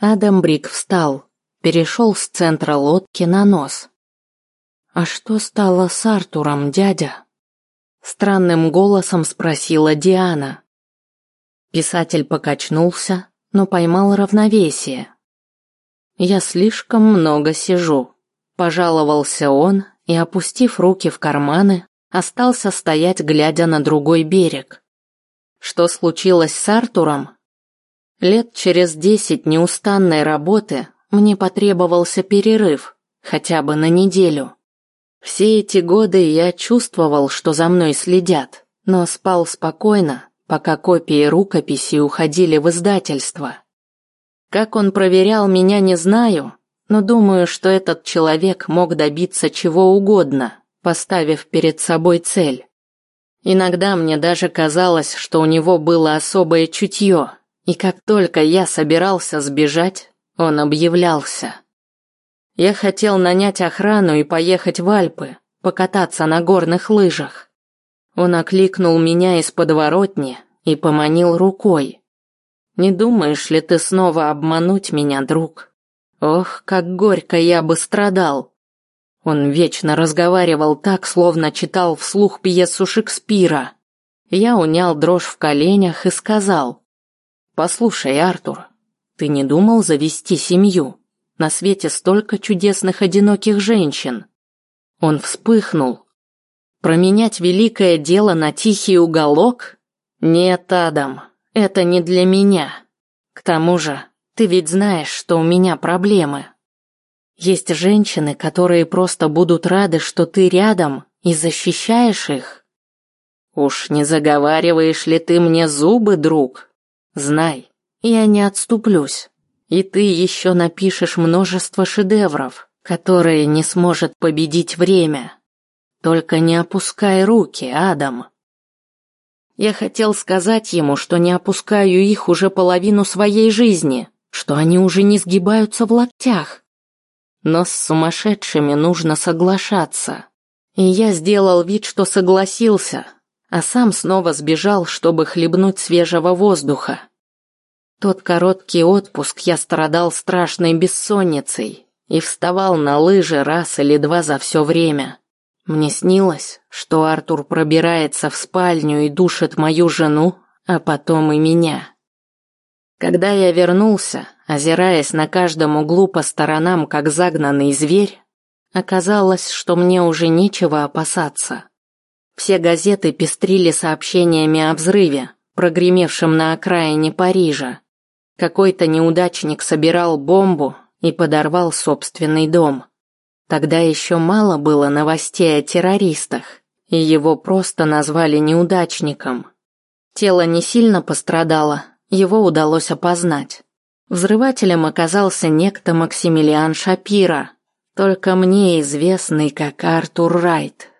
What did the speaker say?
Адам Брик встал, перешел с центра лодки на нос. «А что стало с Артуром, дядя?» Странным голосом спросила Диана. Писатель покачнулся, но поймал равновесие. «Я слишком много сижу», – пожаловался он и, опустив руки в карманы, остался стоять, глядя на другой берег. Что случилось с Артуром? Лет через десять неустанной работы мне потребовался перерыв, хотя бы на неделю. Все эти годы я чувствовал, что за мной следят, но спал спокойно, пока копии рукописи уходили в издательство. Как он проверял меня, не знаю, но думаю, что этот человек мог добиться чего угодно, поставив перед собой цель. Иногда мне даже казалось, что у него было особое чутье, и как только я собирался сбежать, он объявлялся. Я хотел нанять охрану и поехать в Альпы, покататься на горных лыжах. Он окликнул меня из подворотни и поманил рукой. «Не думаешь ли ты снова обмануть меня, друг? Ох, как горько я бы страдал!» Он вечно разговаривал так, словно читал вслух пьесу Шекспира. Я унял дрожь в коленях и сказал, «Послушай, Артур, ты не думал завести семью? На свете столько чудесных одиноких женщин». Он вспыхнул, Променять великое дело на тихий уголок? Нет, Адам, это не для меня. К тому же, ты ведь знаешь, что у меня проблемы. Есть женщины, которые просто будут рады, что ты рядом и защищаешь их. Уж не заговариваешь ли ты мне зубы, друг? Знай, я не отступлюсь. И ты еще напишешь множество шедевров, которые не сможет победить время. Только не опускай руки, Адам. Я хотел сказать ему, что не опускаю их уже половину своей жизни, что они уже не сгибаются в локтях. Но с сумасшедшими нужно соглашаться. И я сделал вид, что согласился, а сам снова сбежал, чтобы хлебнуть свежего воздуха. Тот короткий отпуск я страдал страшной бессонницей и вставал на лыжи раз или два за все время. Мне снилось, что Артур пробирается в спальню и душит мою жену, а потом и меня. Когда я вернулся, озираясь на каждом углу по сторонам, как загнанный зверь, оказалось, что мне уже нечего опасаться. Все газеты пестрили сообщениями о взрыве, прогремевшем на окраине Парижа. Какой-то неудачник собирал бомбу и подорвал собственный дом. Тогда еще мало было новостей о террористах, и его просто назвали неудачником. Тело не сильно пострадало, его удалось опознать. Взрывателем оказался некто Максимилиан Шапира, только мне известный как Артур Райт.